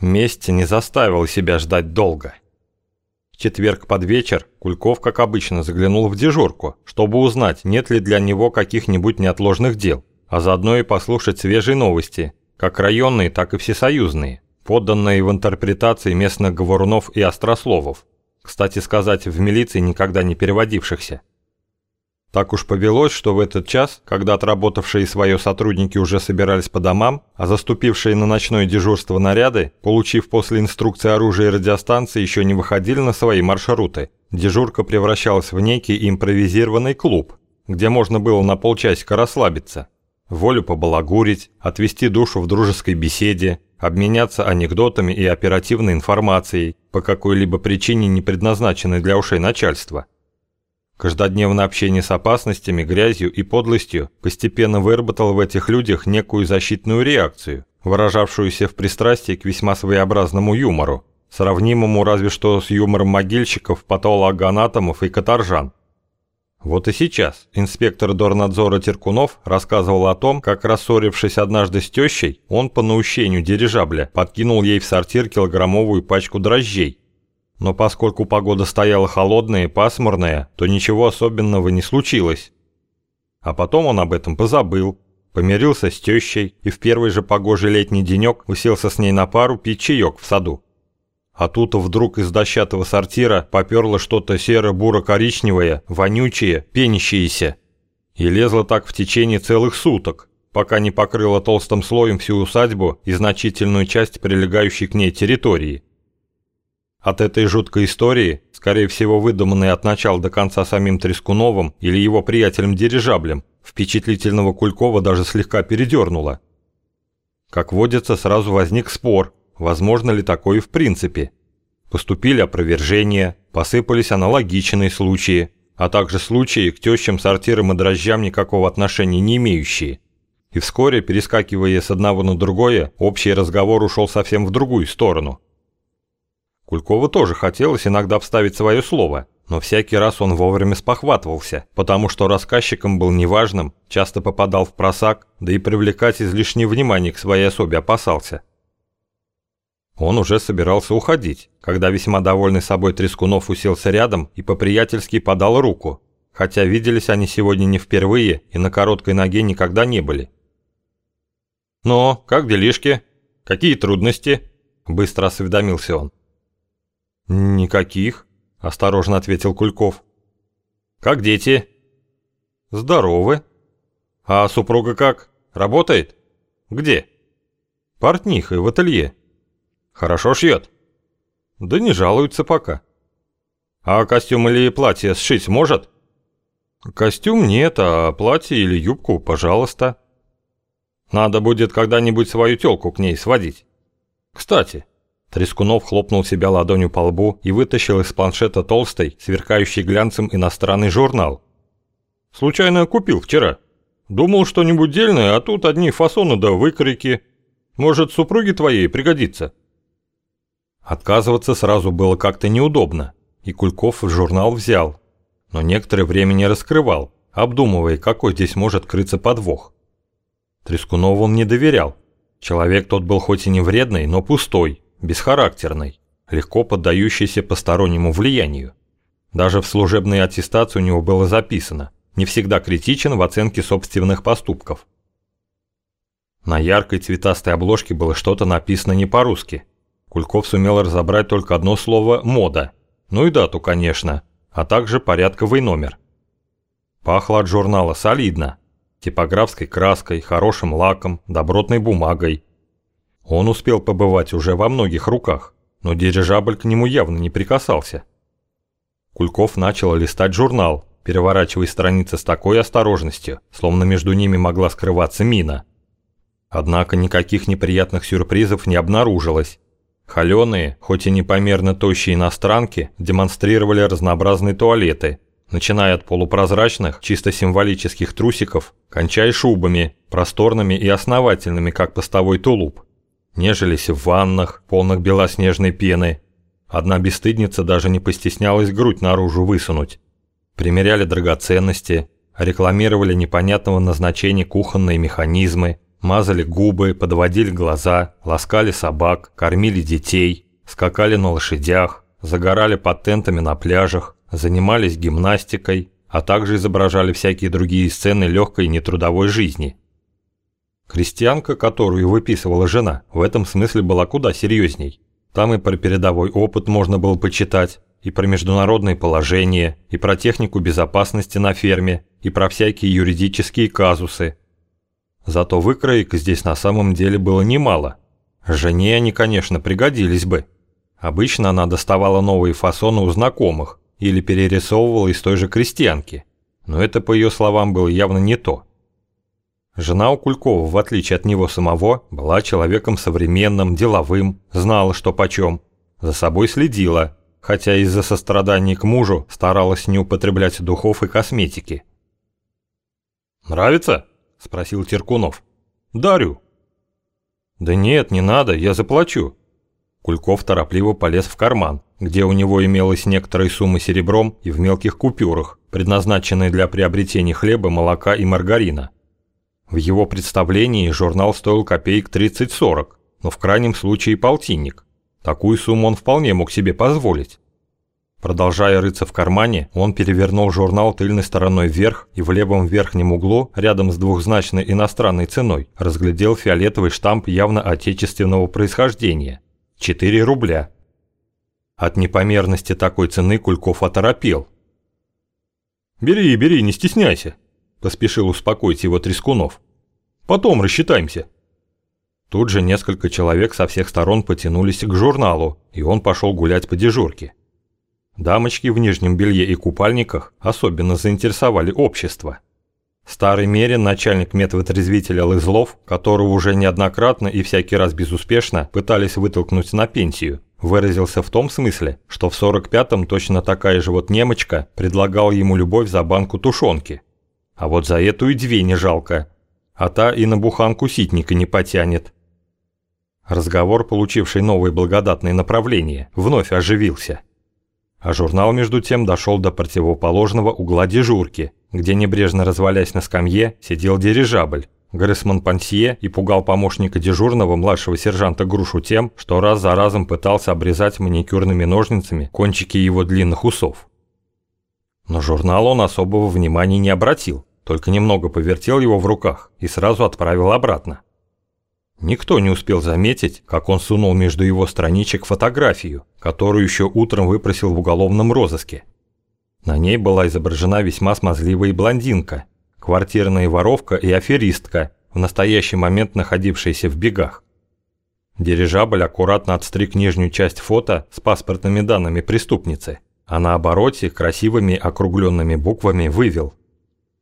Месть не заставила себя ждать долго. В четверг под вечер Кульков, как обычно, заглянул в дежурку, чтобы узнать, нет ли для него каких-нибудь неотложных дел, а заодно и послушать свежие новости, как районные, так и всесоюзные, подданные в интерпретации местных говорунов и острословов, кстати сказать, в милиции никогда не переводившихся. Так уж повелось, что в этот час, когда отработавшие свое сотрудники уже собирались по домам, а заступившие на ночное дежурство наряды, получив после инструкции оружия и радиостанции, еще не выходили на свои маршруты, дежурка превращалась в некий импровизированный клуб, где можно было на полчасика расслабиться, волю побалагурить, отвести душу в дружеской беседе, обменяться анекдотами и оперативной информацией, по какой-либо причине не предназначенной для ушей начальства – Каждодневное общение с опасностями, грязью и подлостью постепенно выработало в этих людях некую защитную реакцию, выражавшуюся в пристрастии к весьма своеобразному юмору, сравнимому разве что с юмором могильщиков, патологоанатомов и каторжан. Вот и сейчас инспектор дорнадзора Теркунов рассказывал о том, как, рассорившись однажды с тещей, он по наущению дирижабля подкинул ей в сортир килограммовую пачку дрожжей, но поскольку погода стояла холодная и пасмурная, то ничего особенного не случилось. А потом он об этом позабыл, помирился с тещей и в первый же погожий летний денек уселся с ней на пару пить чаек в саду. А тут вдруг из дощатого сортира поперло что-то серо-буро-коричневое, вонючее, пенящееся. И лезло так в течение целых суток, пока не покрыло толстым слоем всю усадьбу и значительную часть прилегающей к ней территории. От этой жуткой истории, скорее всего выдуманной от начала до конца самим Трескуновым или его приятелем-дирижаблем, впечатлительного Кулькова даже слегка передернуло. Как водится, сразу возник спор, возможно ли такое в принципе. Поступили опровержения, посыпались аналогичные случаи, а также случаи к тещам, сортирам и дрожжам никакого отношения не имеющие. И вскоре, перескакивая с одного на другое, общий разговор ушел совсем в другую сторону – Кулькову тоже хотелось иногда вставить свое слово, но всякий раз он вовремя спохватывался, потому что рассказчиком был неважным, часто попадал в просак, да и привлекать излишнее внимание к своей особе опасался. Он уже собирался уходить, когда весьма довольный собой Трескунов уселся рядом и по-приятельски подал руку, хотя виделись они сегодня не впервые и на короткой ноге никогда не были. «Но, как делишки? Какие трудности?» – быстро осведомился он. «Никаких», – осторожно ответил Кульков. «Как дети?» «Здоровы». «А супруга как? Работает?» «Где?» «Портнихой в ателье». «Хорошо шьет?» «Да не жалуется пока». «А костюм или платье сшить может?» «Костюм нет, а платье или юбку, пожалуйста». «Надо будет когда-нибудь свою тёлку к ней сводить. Кстати, Трескунов хлопнул себя ладонью по лбу и вытащил из планшета толстый, сверкающий глянцем иностранный журнал. «Случайно купил вчера. Думал что-нибудь дельное, а тут одни фасоны да выкройки. Может, супруге твоей пригодится?» Отказываться сразу было как-то неудобно, и Кульков журнал взял, но некоторое время не раскрывал, обдумывая, какой здесь может крыться подвох. Трескунову он не доверял. Человек тот был хоть и не вредный, но пустой, бесхарактерный, легко поддающийся постороннему влиянию. Даже в служебной аттестации у него было записано «не всегда критичен в оценке собственных поступков». На яркой цветастой обложке было что-то написано не по-русски. Кульков сумел разобрать только одно слово «мода», ну и дату, конечно, а также порядковый номер. Пахло от журнала солидно, типографской краской, хорошим лаком, добротной бумагой, он успел побывать уже во многих руках, но дирижабль к нему явно не прикасался. Кульков начал листать журнал, переворачивая страницы с такой осторожностью, словно между ними могла скрываться мина. Однако никаких неприятных сюрпризов не обнаружилось. Холеные, хоть и непомерно тощие иностранки, демонстрировали разнообразные туалеты, начиная от полупрозрачных, чисто символических трусиков, кончая шубами, просторными и основательными, как постовой тулуп нежились в ваннах, полных белоснежной пены. Одна бесстыдница даже не постеснялась грудь наружу высунуть. Примеряли драгоценности, рекламировали непонятного назначения кухонные механизмы, Мазали губы, подводили глаза, ласкали собак, кормили детей, скакали на лошадях, загорали под тентами на пляжах, занимались гимнастикой, а также изображали всякие другие сцены легкой нетрудовой жизни. Крестьянка, которую выписывала жена, в этом смысле была куда серьезней. Там и про передовой опыт можно было почитать, и про международные положения, и про технику безопасности на ферме, и про всякие юридические казусы. Зато выкроек здесь на самом деле было немало. Жене они, конечно, пригодились бы. Обычно она доставала новые фасоны у знакомых или перерисовывала из той же крестьянки. Но это, по ее словам, было явно не то. Жена у Кулькова, в отличие от него самого, была человеком современным, деловым, знала, что почем. За собой следила, хотя из-за сострадания к мужу старалась не употреблять духов и косметики. «Нравится?» – спросил Теркунов. «Дарю». «Да нет, не надо, я заплачу». Кульков торопливо полез в карман, где у него имелась некоторая сумма серебром и в мелких купюрах, предназначенные для приобретения хлеба, молока и маргарина. В его представлении журнал стоил копеек 30-40, но в крайнем случае полтинник. Такую сумму он вполне мог себе позволить. Продолжая рыться в кармане, он перевернул журнал тыльной стороной вверх и в левом верхнем углу, рядом с двухзначной иностранной ценой, разглядел фиолетовый штамп явно отечественного происхождения – 4 рубля. От непомерности такой цены Кульков оторопел. «Бери, бери, не стесняйся», – поспешил успокоить его Трескунов. «Потом рассчитаемся». Тут же несколько человек со всех сторон потянулись к журналу, и он пошел гулять по дежурке. Дамочки в нижнем белье и купальниках особенно заинтересовали общество. Старый Мерин, начальник медвотрезвителя Лызлов, которого уже неоднократно и всякий раз безуспешно пытались вытолкнуть на пенсию, выразился в том смысле, что в 45-м точно такая же вот немочка предлагала ему любовь за банку тушенки. А вот за эту и две не жалко. А та и на буханку ситника не потянет. Разговор, получивший новые благодатные направления, вновь оживился. А журнал, между тем, дошел до противоположного угла дежурки, где, небрежно развалясь на скамье, сидел дирижабль. Грессман Пансье и пугал помощника дежурного младшего сержанта Грушу тем, что раз за разом пытался обрезать маникюрными ножницами кончики его длинных усов. Но журнал он особого внимания не обратил, только немного повертел его в руках и сразу отправил обратно. Никто не успел заметить, как он сунул между его страничек фотографию, которую еще утром выпросил в уголовном розыске. На ней была изображена весьма смазливая блондинка, квартирная воровка и аферистка, в настоящий момент находившаяся в бегах. Дирижабль аккуратно отстриг нижнюю часть фото с паспортными данными преступницы, а на обороте красивыми округленными буквами вывел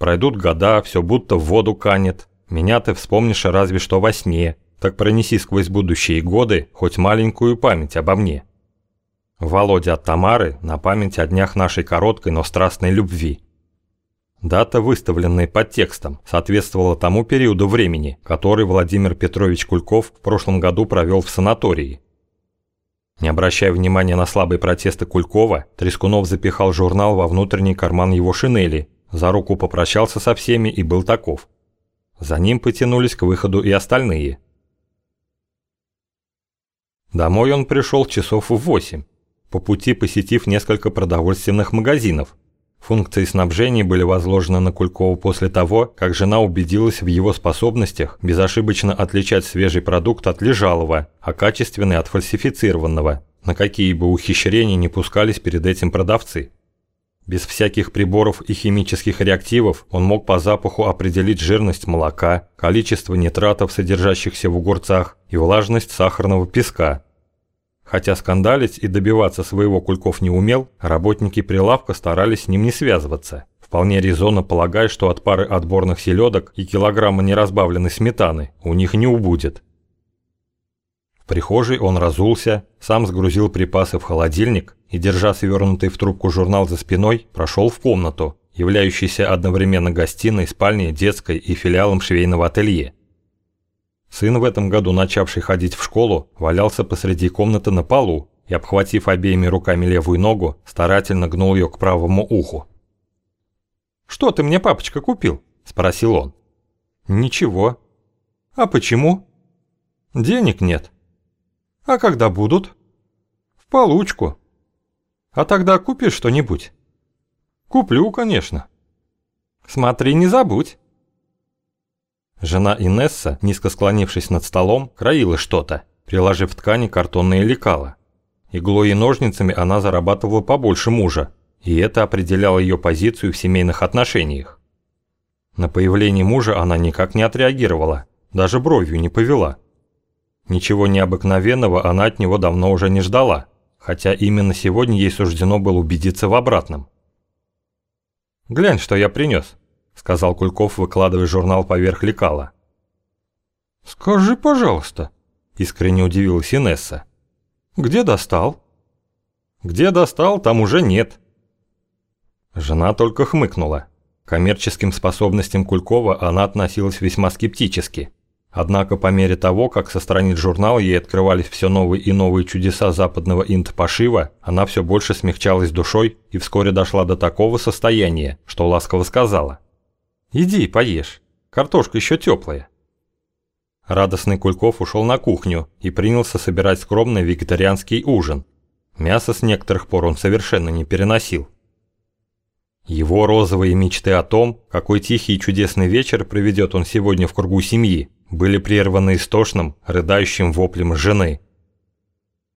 «Пройдут года, все будто в воду канет, меня ты вспомнишь разве что во сне, так пронеси сквозь будущие годы хоть маленькую память обо мне. Володя от Тамары на память о днях нашей короткой, но страстной любви. Дата, выставленная под текстом, соответствовала тому периоду времени, который Владимир Петрович Кульков в прошлом году провел в санатории. Не обращая внимания на слабые протесты Кулькова, Трескунов запихал журнал во внутренний карман его шинели, за руку попрощался со всеми и был таков – за ним потянулись к выходу и остальные. Домой он пришел часов в восемь, по пути посетив несколько продовольственных магазинов. Функции снабжения были возложены на Кулькова после того, как жена убедилась в его способностях безошибочно отличать свежий продукт от лежалого, а качественный от фальсифицированного, на какие бы ухищрения не пускались перед этим продавцы. Без всяких приборов и химических реактивов он мог по запаху определить жирность молока, количество нитратов, содержащихся в огурцах, и влажность сахарного песка. Хотя скандалить и добиваться своего Кульков не умел, работники прилавка старались с ним не связываться, вполне резонно полагая, что от пары отборных селедок и килограмма неразбавленной сметаны у них не убудет прихожей он разулся, сам сгрузил припасы в холодильник и, держа свернутый в трубку журнал за спиной, прошел в комнату, являющейся одновременно гостиной, спальней, детской и филиалом швейного ателье. Сын в этом году, начавший ходить в школу, валялся посреди комнаты на полу и, обхватив обеими руками левую ногу, старательно гнул ее к правому уху. «Что ты мне, папочка, купил?» – спросил он. «Ничего», А почему? Денег нет. А когда будут? В получку. А тогда купишь что-нибудь? Куплю, конечно. Смотри, не забудь. Жена Инесса, низко склонившись над столом, краила что-то, приложив в ткани картонные лекала. Иглой и ножницами она зарабатывала побольше мужа, и это определяло ее позицию в семейных отношениях. На появление мужа она никак не отреагировала, даже бровью не повела. Ничего необыкновенного она от него давно уже не ждала, хотя именно сегодня ей суждено было убедиться в обратном. «Глянь, что я принес», – сказал Кульков, выкладывая журнал поверх лекала. «Скажи, пожалуйста», – искренне удивилась Инесса. «Где достал?» «Где достал, там уже нет». Жена только хмыкнула. К коммерческим способностям Кулькова она относилась весьма скептически. Однако по мере того, как со страниц журнала ей открывались все новые и новые чудеса западного инт-пошива, она все больше смягчалась душой и вскоре дошла до такого состояния, что ласково сказала «Иди, поешь, картошка еще теплая». Радостный Кульков ушел на кухню и принялся собирать скромный вегетарианский ужин. Мясо с некоторых пор он совершенно не переносил. Его розовые мечты о том, какой тихий и чудесный вечер проведет он сегодня в кругу семьи, были прерваны истошным, рыдающим воплем жены –